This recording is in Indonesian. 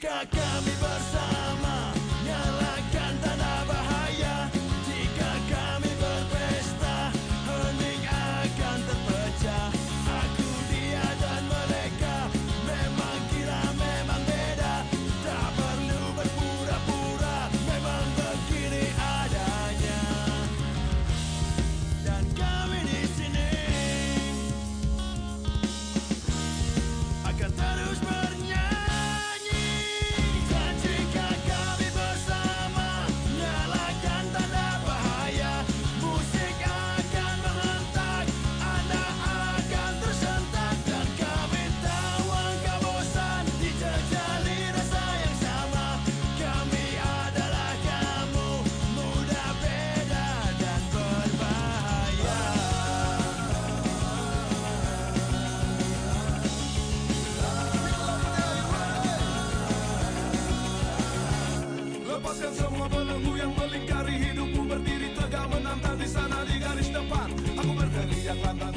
Significa que mi Lepaskan semua belenggu yang melingkari hidupku. Berdiri tegak menantang di sana di garis depan. Aku berteriak lantang